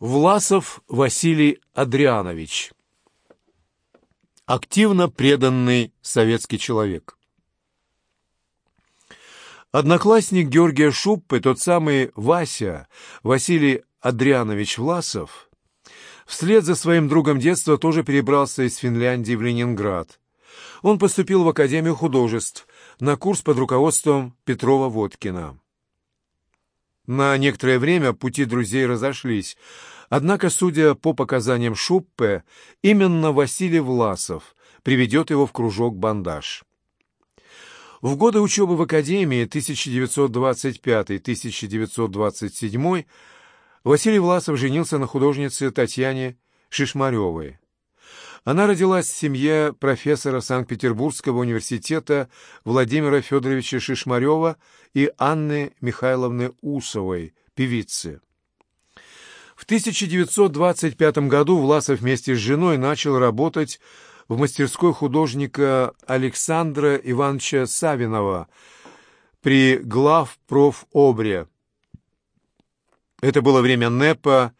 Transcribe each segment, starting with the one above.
Власов Василий Адрианович. Активно преданный советский человек. Одноклассник Георгия Шуппы, тот самый Вася, Василий Адрианович Власов, вслед за своим другом детства тоже перебрался из Финляндии в Ленинград. Он поступил в Академию художеств на курс под руководством Петрова-Водкина. На некоторое время пути друзей разошлись, однако, судя по показаниям Шуппе, именно Василий Власов приведет его в кружок «Бандаж». В годы учебы в Академии 1925-1927 Василий Власов женился на художнице Татьяне Шишмаревой. Она родилась в семье профессора Санкт-Петербургского университета Владимира Федоровича Шишмарева и Анны Михайловны Усовой, певицы. В 1925 году Власов вместе с женой начал работать в мастерской художника Александра Ивановича Савинова при главпрофобре. Это было время НЭПа,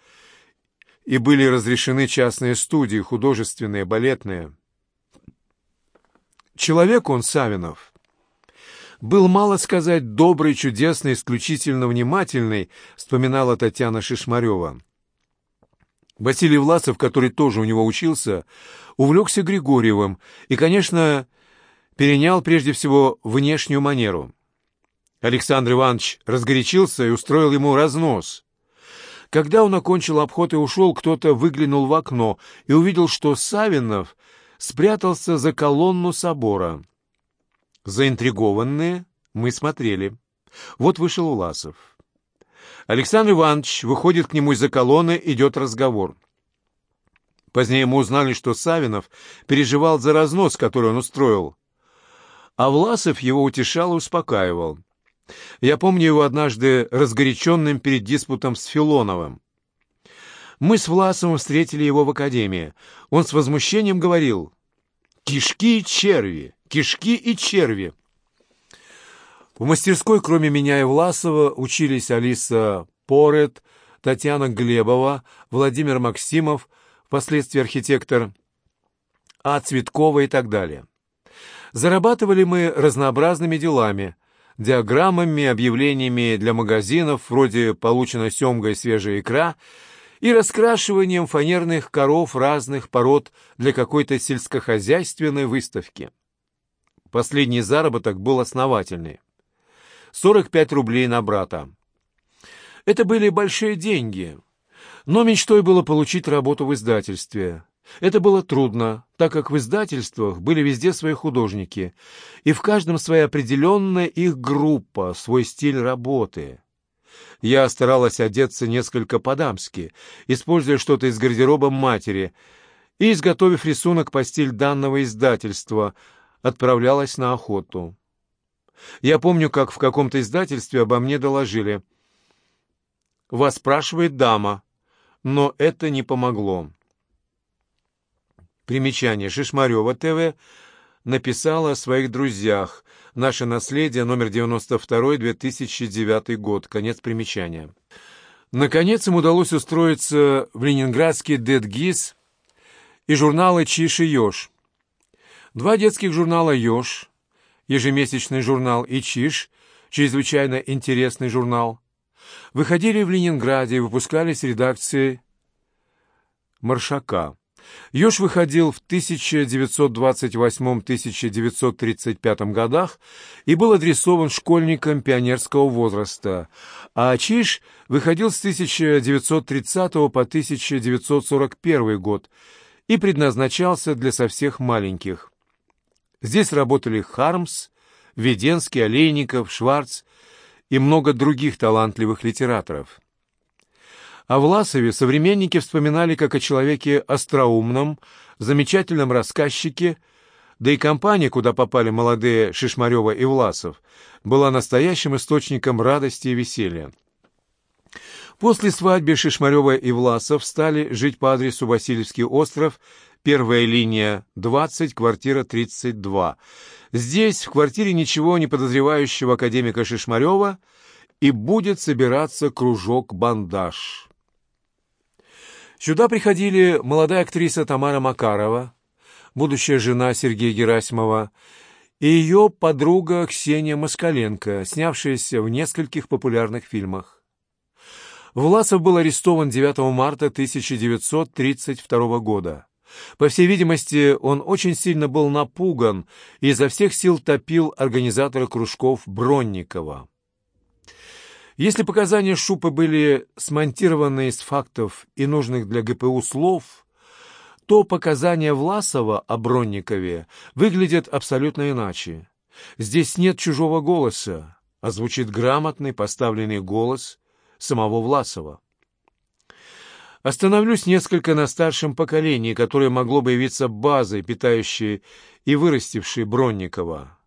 и были разрешены частные студии, художественные, балетные. Человек он, Савинов, был, мало сказать, добрый, чудесный, исключительно внимательный, вспоминала Татьяна Шишмарева. Василий Власов, который тоже у него учился, увлекся Григорьевым и, конечно, перенял прежде всего внешнюю манеру. Александр Иванович разгорячился и устроил ему разнос. Когда он окончил обход и ушел, кто-то выглянул в окно и увидел, что Савинов спрятался за колонну собора. Заинтригованные мы смотрели. Вот вышел Уласов. Александр Иванович выходит к нему из-за колонны, идет разговор. Позднее мы узнали, что Савинов переживал за разнос, который он устроил. А Власов его утешал и успокаивал. Я помню его однажды разгоряченным перед диспутом с Филоновым. Мы с Власовым встретили его в академии. Он с возмущением говорил «Кишки и черви! Кишки и черви!» В мастерской, кроме меня и Власова, учились Алиса Порет, Татьяна Глебова, Владимир Максимов, впоследствии архитектор А. Цветкова и так далее. Зарабатывали мы разнообразными делами – диаграммами, объявлениями для магазинов, вроде «получена семга и свежая икра», и раскрашиванием фанерных коров разных пород для какой-то сельскохозяйственной выставки. Последний заработок был основательный. 45 рублей на брата. Это были большие деньги, но мечтой было получить работу в издательстве. Это было трудно, так как в издательствах были везде свои художники, и в каждом своя определенная их группа, свой стиль работы. Я старалась одеться несколько по-дамски, используя что-то из гардероба матери, и, изготовив рисунок по стиль данного издательства, отправлялась на охоту. Я помню, как в каком-то издательстве обо мне доложили. «Вас спрашивает дама», но это не помогло. Примечание. Шишмарева ТВ написала о своих друзьях. Наше наследие, номер 92, 2009 год. Конец примечания. Наконец им удалось устроиться в ленинградский «Дедгиз» и журналы «Чиш» и «Еж». Два детских журнала «Еж», ежемесячный журнал и «Чиш», чрезвычайно интересный журнал, выходили в Ленинграде и выпускались редакции «Маршака». Ёж выходил в 1928-1935 годах и был адресован школьникам пионерского возраста, а Чиш выходил с 1930 по 1941 год и предназначался для совсем маленьких. Здесь работали Хармс, Веденский, Олейников, Шварц и много других талантливых литераторов. О Власове современники вспоминали как о человеке остроумном, замечательном рассказчике, да и компания, куда попали молодые Шишмарева и Власов, была настоящим источником радости и веселья. После свадьбы Шишмарева и Власов стали жить по адресу Васильевский остров, первая линия 20, квартира 32. Здесь, в квартире ничего не подозревающего академика Шишмарева, и будет собираться кружок «Бандаж». Сюда приходили молодая актриса Тамара Макарова, будущая жена Сергея Герасимова, и ее подруга Ксения Москаленко, снявшаяся в нескольких популярных фильмах. Власов был арестован 9 марта 1932 года. По всей видимости, он очень сильно был напуган и изо всех сил топил организатора кружков Бронникова. Если показания Шупы были смонтированы из фактов и нужных для ГПУ слов, то показания Власова о Бронникове выглядят абсолютно иначе. Здесь нет чужого голоса, а звучит грамотный поставленный голос самого Власова. Остановлюсь несколько на старшем поколении, которое могло бы явиться базой, питающей и вырастившей Бронникова.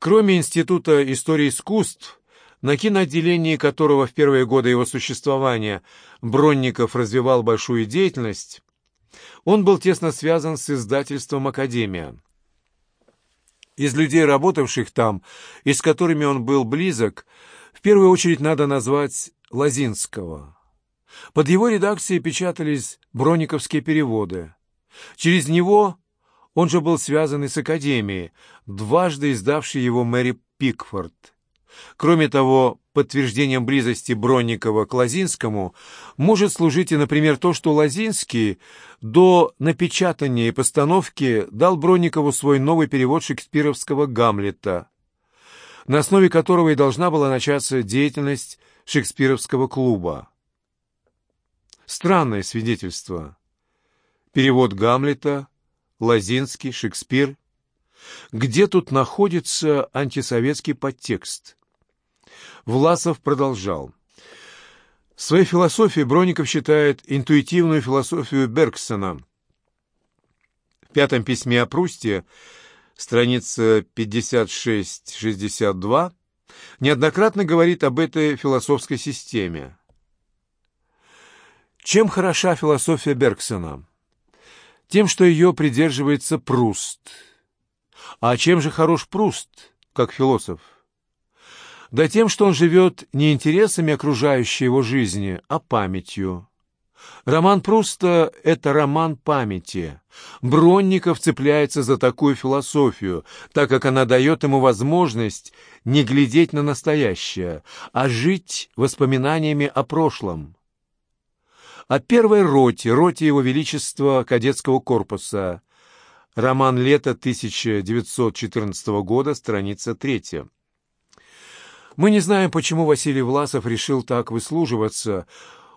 Кроме Института истории искусств, на киноотделении которого в первые годы его существования Бронников развивал большую деятельность, он был тесно связан с издательством «Академия». Из людей, работавших там, и с которыми он был близок, в первую очередь надо назвать Лазинского. Под его редакцией печатались брониковские переводы. Через него он же был связан и с Академией, дважды издавшей его Мэри Пикфорд. Кроме того, подтверждением близости Бронникова к Лазинскому может служить и, например, то, что Лазинский до напечатания и постановки дал Бронникову свой новый перевод шекспировского «Гамлета», на основе которого и должна была начаться деятельность шекспировского клуба. Странное свидетельство. Перевод Гамлета, Лазинский, Шекспир. Где тут находится антисоветский подтекст? Власов продолжал. Своей философии Броников считает интуитивную философию Бергсона. В пятом письме о Прусте, страница 56-62, неоднократно говорит об этой философской системе. Чем хороша философия Бергсона? Тем, что ее придерживается Пруст. А чем же хорош Пруст, как философ? Да тем, что он живет не интересами окружающей его жизни, а памятью. Роман Пруста — это роман памяти. Бронников цепляется за такую философию, так как она дает ему возможность не глядеть на настоящее, а жить воспоминаниями о прошлом. О первой роте, роте его величества кадетского корпуса. Роман «Лето» 1914 года, страница 3. Мы не знаем, почему Василий Власов решил так выслуживаться,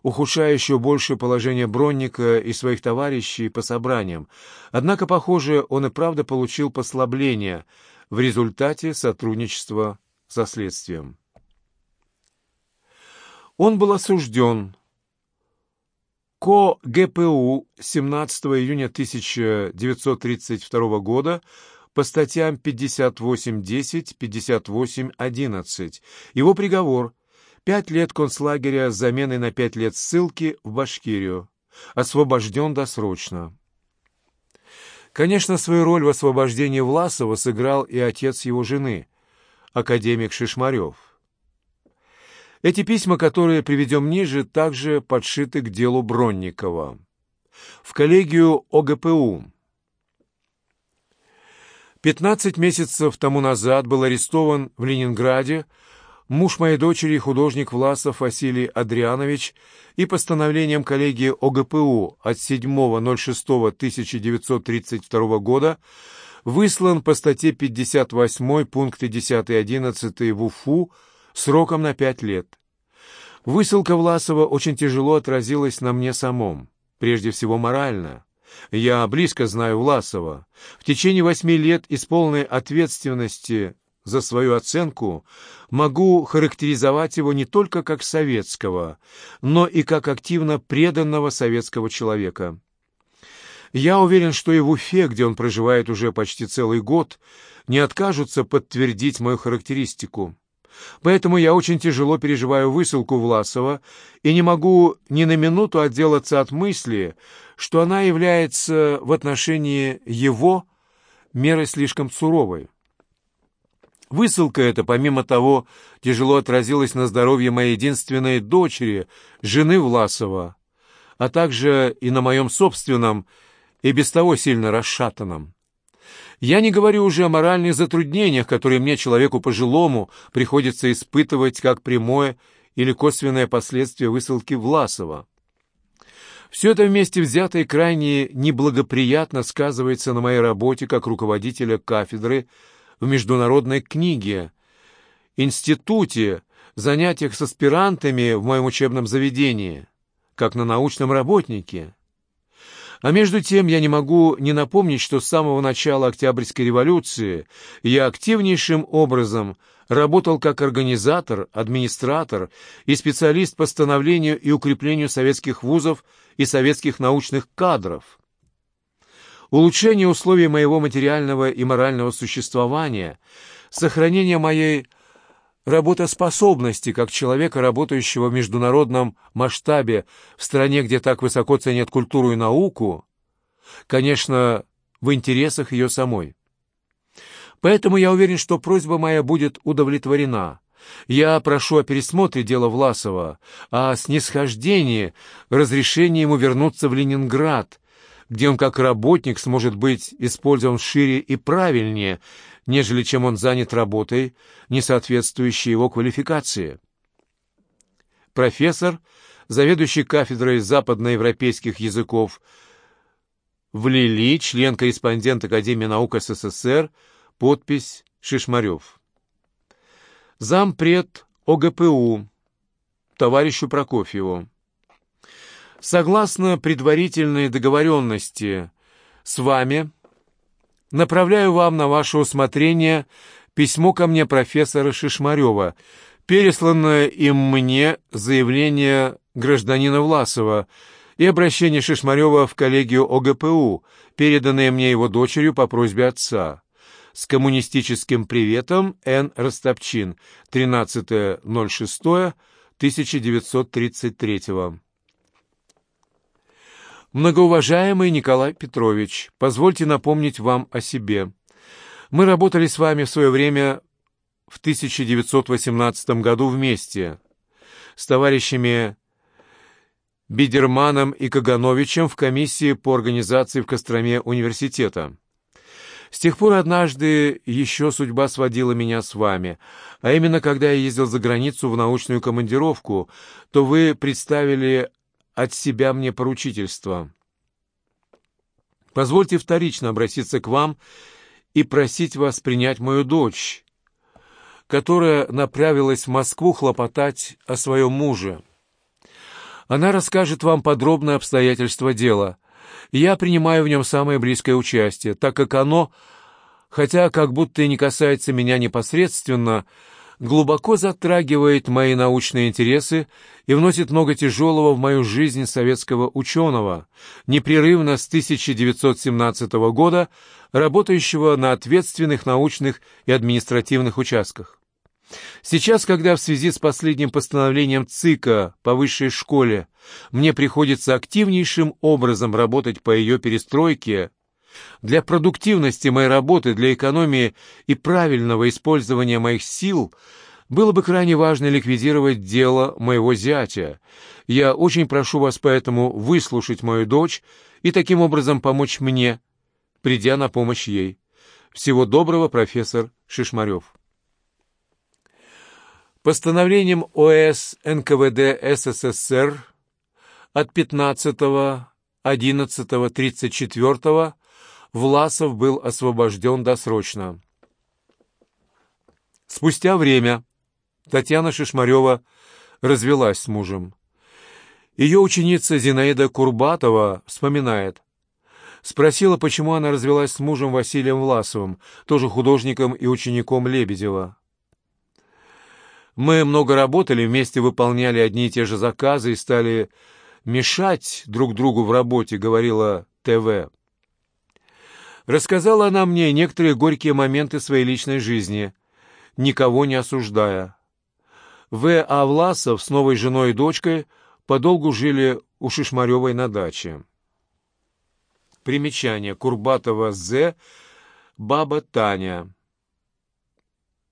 ухудшая еще больше положение Бронника и своих товарищей по собраниям. Однако, похоже, он и правда получил послабление в результате сотрудничества со следствием. Он был осужден ко ГПУ 17 июня 1932 года по статьям 58.10, 58.11. Его приговор – пять лет концлагеря с заменой на пять лет ссылки в Башкирию. Освобожден досрочно. Конечно, свою роль в освобождении Власова сыграл и отец его жены, академик Шишмарев. Эти письма, которые приведем ниже, также подшиты к делу Бронникова. В коллегию ОГПУ Пятнадцать месяцев тому назад был арестован в Ленинграде муж моей дочери, художник Власов Василий Адрианович, и постановлением коллегии ОГПУ от 7.06.1932 года выслан по статье 58 пункты 10 и 11 в Уфу сроком на пять лет. Высылка Власова очень тяжело отразилась на мне самом, прежде всего морально. Я близко знаю Власова. В течение восьми лет из полной ответственности за свою оценку могу характеризовать его не только как советского, но и как активно преданного советского человека. Я уверен, что и в Уфе, где он проживает уже почти целый год, не откажутся подтвердить мою характеристику. Поэтому я очень тяжело переживаю высылку Власова и не могу ни на минуту отделаться от мысли, что она является в отношении его мерой слишком суровой. Высылка эта, помимо того, тяжело отразилась на здоровье моей единственной дочери, жены Власова, а также и на моем собственном, и без того сильно расшатанном. Я не говорю уже о моральных затруднениях, которые мне, человеку пожилому, приходится испытывать как прямое или косвенное последствие высылки Власова. Все это вместе взятое крайне неблагоприятно сказывается на моей работе как руководителя кафедры в международной книге, институте, занятиях с аспирантами в моем учебном заведении, как на научном работнике. А между тем я не могу не напомнить, что с самого начала Октябрьской революции я активнейшим образом работал как организатор, администратор и специалист по становлению и укреплению советских вузов и советских научных кадров. Улучшение условий моего материального и морального существования, сохранение моей работоспособности как человека, работающего в международном масштабе в стране, где так высоко ценят культуру и науку, конечно, в интересах ее самой. Поэтому я уверен, что просьба моя будет удовлетворена. Я прошу о пересмотре дела Власова, о снисхождении, разрешении ему вернуться в Ленинград, где он как работник сможет быть использован шире и правильнее, нежели чем он занят работой, не соответствующей его квалификации. Профессор, заведующий кафедрой западноевропейских языков в Лили, член-корреспондент Академии наук СССР, подпись Шишмарев. Зампред ОГПУ товарищу Прокофьеву. Согласно предварительной договоренности с вами, направляю вам на ваше усмотрение письмо ко мне профессора Шишмарева, пересланное им мне заявление гражданина Власова и обращение Шишмарева в коллегию ОГПУ, переданное мне его дочерью по просьбе отца. С коммунистическим приветом Н. Растопчин, 13.06.1933 Многоуважаемый Николай Петрович, позвольте напомнить вам о себе. Мы работали с вами в свое время в 1918 году вместе с товарищами Бидерманом и Кагановичем в комиссии по организации в Костроме университета. С тех пор однажды еще судьба сводила меня с вами, а именно когда я ездил за границу в научную командировку, то вы представили от себя мне поручительство. Позвольте вторично обратиться к вам и просить вас принять мою дочь, которая направилась в Москву хлопотать о своем муже. Она расскажет вам подробно обстоятельства дела. Я принимаю в нем самое близкое участие, так как оно, хотя как будто и не касается меня непосредственно, глубоко затрагивает мои научные интересы и вносит много тяжелого в мою жизнь советского ученого, непрерывно с 1917 года работающего на ответственных научных и административных участках. Сейчас, когда в связи с последним постановлением ЦИКа по высшей школе мне приходится активнейшим образом работать по ее перестройке, для продуктивности моей работы, для экономии и правильного использования моих сил было бы крайне важно ликвидировать дело моего зятя. Я очень прошу вас поэтому выслушать мою дочь и таким образом помочь мне, придя на помощь ей. Всего доброго, профессор Шишмарев. Постановлением ОС НКВД СССР от 15.11.34 Власов был освобожден досрочно. Спустя время Татьяна Шишмарева развелась с мужем. Ее ученица Зинаида Курбатова вспоминает. Спросила, почему она развелась с мужем Василием Власовым, тоже художником и учеником Лебедева. Мы много работали, вместе выполняли одни и те же заказы и стали мешать друг другу в работе, говорила ТВ. Рассказала она мне некоторые горькие моменты своей личной жизни, никого не осуждая. В. А. Власов с новой женой и дочкой подолгу жили у Шишмаревой на даче. Примечание. Курбатова З. Баба Таня.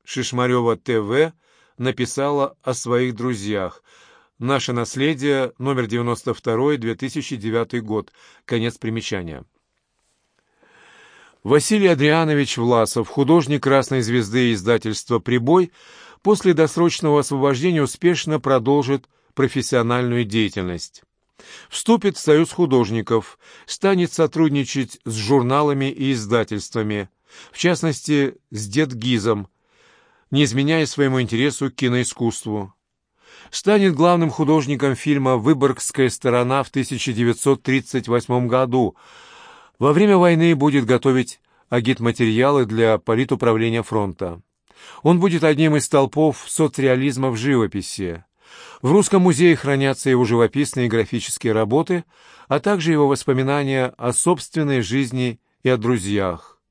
Шишмарева ТВ написала о своих друзьях. Наше наследие, номер 92, 2009 год. Конец примечания. Василий Адрианович Власов, художник «Красной звезды» издательства «Прибой», после досрочного освобождения успешно продолжит профессиональную деятельность. Вступит в союз художников, станет сотрудничать с журналами и издательствами, в частности, с Дед Гизом, не изменяя своему интересу к киноискусству. Станет главным художником фильма «Выборгская сторона» в 1938 году. Во время войны будет готовить агитматериалы для политуправления фронта. Он будет одним из столпов соцреализма в живописи. В Русском музее хранятся его живописные и графические работы, а также его воспоминания о собственной жизни и о друзьях.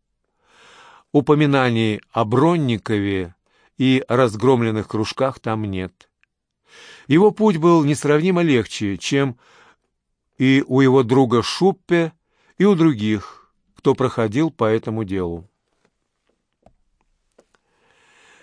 Упоминаний о Бронникове и разгромленных кружках там нет. Его путь был несравнимо легче, чем и у его друга Шуппе, и у других, кто проходил по этому делу.